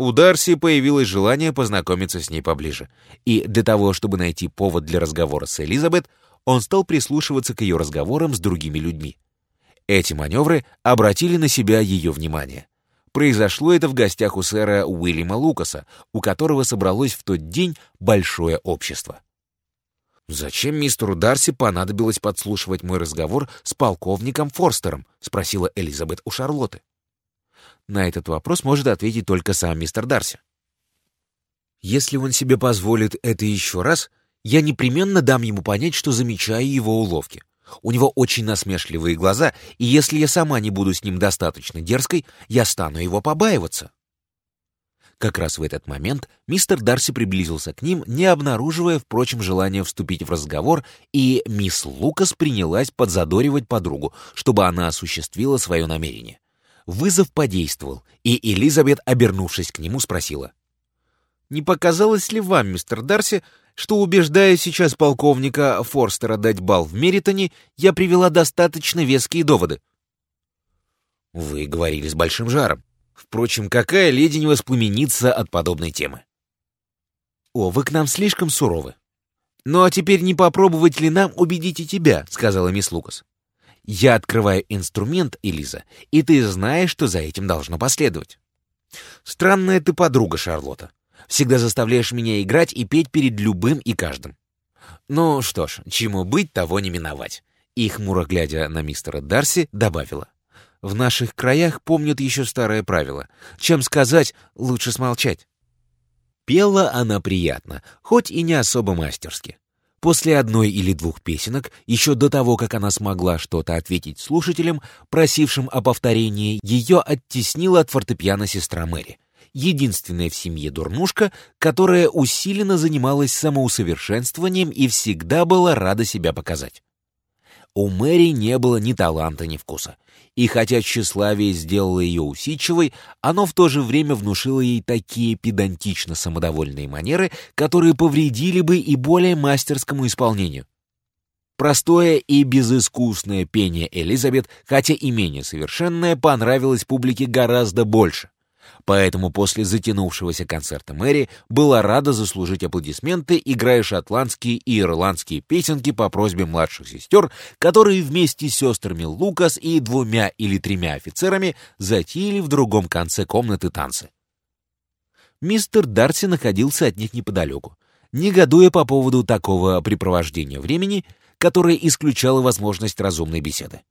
У Дарси появилось желание познакомиться с ней поближе, и для того, чтобы найти повод для разговора с Элизабет, он стал прислушиваться к ее разговорам с другими людьми. Эти маневры обратили на себя ее внимание. Произошло это в гостях у сэра Уильяма Лукаса, у которого собралось в тот день большое общество. «Зачем мистеру Дарси понадобилось подслушивать мой разговор с полковником Форстером?» — спросила Элизабет у Шарлотты. На этот вопрос может ответить только сам мистер Дарси. «Если он себе позволит это еще раз, я непременно дам ему понять, что замечаю его уловки. У него очень насмешливые глаза, и если я сама не буду с ним достаточно дерзкой, я стану его побаиваться». Как раз в этот момент мистер Дарси приблизился к ним, не обнаруживая, впрочем, желания вступить в разговор, и мисс Лукас принялась подзадоривать подругу, чтобы она осуществила свое намерение. Вызов подействовал, и Элизабет, обернувшись к нему, спросила. «Не показалось ли вам, мистер Дарси, что, убеждая сейчас полковника Форстера дать бал в Меритоне, я привела достаточно веские доводы?» «Вы говорили с большим жаром. Впрочем, какая леди не воспламенится от подобной темы? «О, вы к нам слишком суровы». «Ну а теперь не попробовать ли нам убедить и тебя?» — сказала мисс Лукас. «Я открываю инструмент, Элиза, и ты знаешь, что за этим должно последовать». «Странная ты подруга, Шарлотта. Всегда заставляешь меня играть и петь перед любым и каждым». «Ну что ж, чему быть, того не миновать». И, хмуро глядя на мистера Дарси, добавила. В наших краях помнят еще старое правило. Чем сказать, лучше смолчать. Пела она приятно, хоть и не особо мастерски. После одной или двух песенок, еще до того, как она смогла что-то ответить слушателям, просившим о повторении, ее оттеснила от фортепиано сестра Мэри, единственная в семье дурнушка, которая усиленно занималась самоусовершенствованием и всегда была рада себя показать. У Мэри не было ни таланта, ни вкуса. И хотя тщеславие сделало ее усидчивой, оно в то же время внушило ей такие педантично самодовольные манеры, которые повредили бы и более мастерскому исполнению. Простое и безыскусное пение Элизабет, хотя и менее совершенное, понравилось публике гораздо больше. Поэтому после затянувшегося концерта Мэри была рада заслужить аплодисменты, играя шотландские и ирландские песенки по просьбе младших сестер, которые вместе с сестрами Лукас и двумя или тремя офицерами затеяли в другом конце комнаты танцы. Мистер Дарси находился от них неподалеку, негодуя по поводу такого препровождения времени, которое исключало возможность разумной беседы.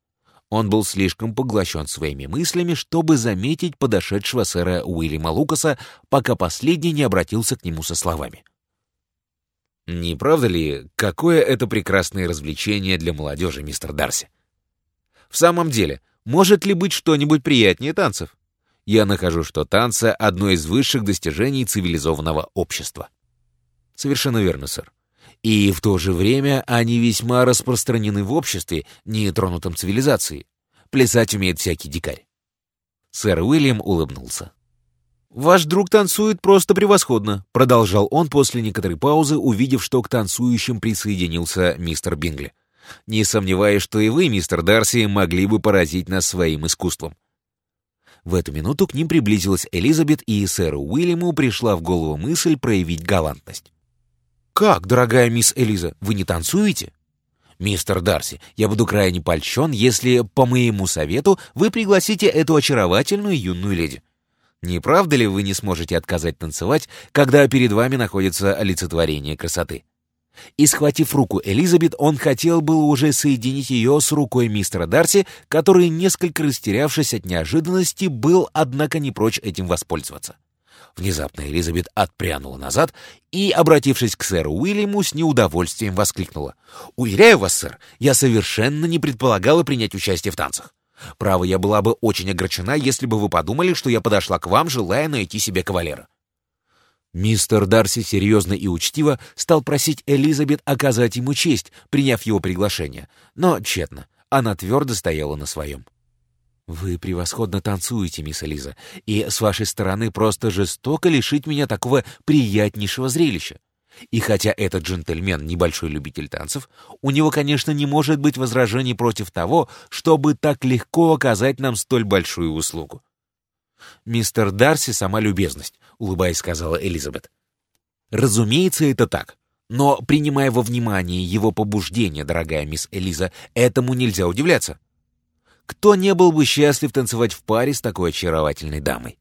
Он был слишком поглощен своими мыслями, чтобы заметить подошедшего сэра Уильяма Лукаса, пока последний не обратился к нему со словами. «Не правда ли, какое это прекрасное развлечение для молодежи, мистер Дарси? В самом деле, может ли быть что-нибудь приятнее танцев? Я нахожу, что танцы — одно из высших достижений цивилизованного общества». «Совершенно верно, сэр. И в то же время они весьма распространены в обществе, не тронутом цивилизацией. Плясать умеет всякий дикарь. Сэр Уильям улыбнулся. «Ваш друг танцует просто превосходно», — продолжал он после некоторой паузы, увидев, что к танцующим присоединился мистер Бингли. «Не сомневаюсь, что и вы, мистер Дарси, могли бы поразить нас своим искусством». В эту минуту к ним приблизилась Элизабет, и сэру Уильяму пришла в голову мысль проявить галантность. «Как, дорогая мисс Элиза, вы не танцуете?» «Мистер Дарси, я буду крайне польщен, если, по моему совету, вы пригласите эту очаровательную юную леди. Не правда ли вы не сможете отказать танцевать, когда перед вами находится олицетворение красоты?» И, схватив руку Элизабет, он хотел было уже соединить ее с рукой мистера Дарси, который, несколько растерявшись от неожиданности, был, однако, не прочь этим воспользоваться. Внезапно Элизабет отпрянула назад и, обратившись к сэру Уильяму, с неудовольствием воскликнула. «Уверяю вас, сэр, я совершенно не предполагала принять участие в танцах. Право, я была бы очень огорчена, если бы вы подумали, что я подошла к вам, желая найти себе кавалера». Мистер Дарси серьезно и учтиво стал просить Элизабет оказать ему честь, приняв его приглашение, но тщетно. Она твердо стояла на своем. «Вы превосходно танцуете, мисс Элиза, и с вашей стороны просто жестоко лишить меня такого приятнейшего зрелища. И хотя этот джентльмен небольшой любитель танцев, у него, конечно, не может быть возражений против того, чтобы так легко оказать нам столь большую услугу. Мистер Дарси — сама любезность. улыбаясь, сказала Элизабет. Разумеется, это так. Но, принимая во внимание его побуждение, дорогая мисс Элиза, этому нельзя удивляться. Кто не был бы счастлив танцевать в паре с такой очаровательной дамой?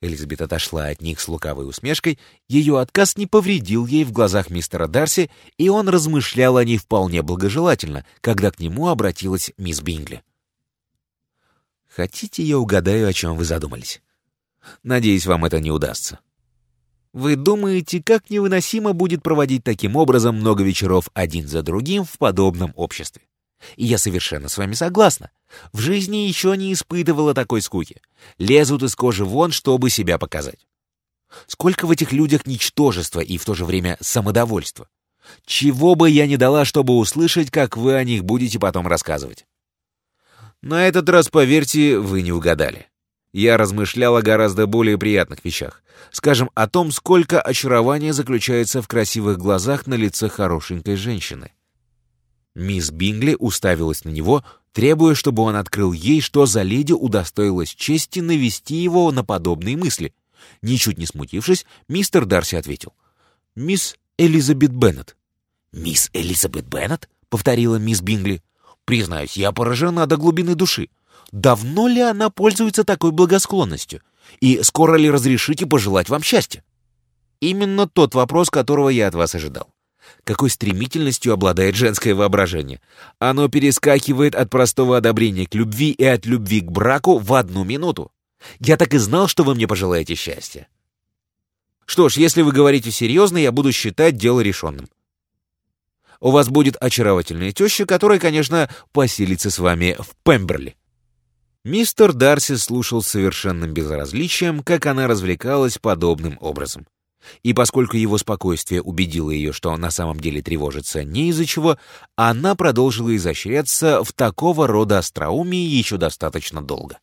Элизабет отошла от них с лукавой усмешкой, ее отказ не повредил ей в глазах мистера Дарси, и он размышлял о ней вполне благожелательно, когда к нему обратилась мисс Бингли. «Хотите, я угадаю, о чем вы задумались? Надеюсь, вам это не удастся. Вы думаете, как невыносимо будет проводить таким образом много вечеров один за другим в подобном обществе? И я совершенно с вами согласна. В жизни еще не испытывала такой скуки. Лезут из кожи вон, чтобы себя показать. Сколько в этих людях ничтожества и в то же время самодовольства. Чего бы я не дала, чтобы услышать, как вы о них будете потом рассказывать. На этот раз, поверьте, вы не угадали. Я размышлял о гораздо более приятных вещах. Скажем, о том, сколько очарования заключается в красивых глазах на лице хорошенькой женщины. Мисс Бингли уставилась на него, требуя, чтобы он открыл ей, что за леди удостоилась чести навести его на подобные мысли. Ничуть не смутившись, мистер Дарси ответил. «Мисс Элизабет Беннет». «Мисс Элизабет Беннет?» — повторила мисс Бингли. «Признаюсь, я поражена до глубины души. Давно ли она пользуется такой благосклонностью? И скоро ли разрешите пожелать вам счастья?» Именно тот вопрос, которого я от вас ожидал какой стремительностью обладает женское воображение. Оно перескакивает от простого одобрения к любви и от любви к браку в одну минуту. Я так и знал, что вы мне пожелаете счастья. Что ж, если вы говорите серьезно, я буду считать дело решенным. У вас будет очаровательная теща, которая, конечно, поселится с вами в Пемберли. Мистер Дарси слушал с совершенным безразличием, как она развлекалась подобным образом. И поскольку его спокойствие убедило ее, что на самом деле тревожится не из-за чего, она продолжила изощряться в такого рода остроумии еще достаточно долго.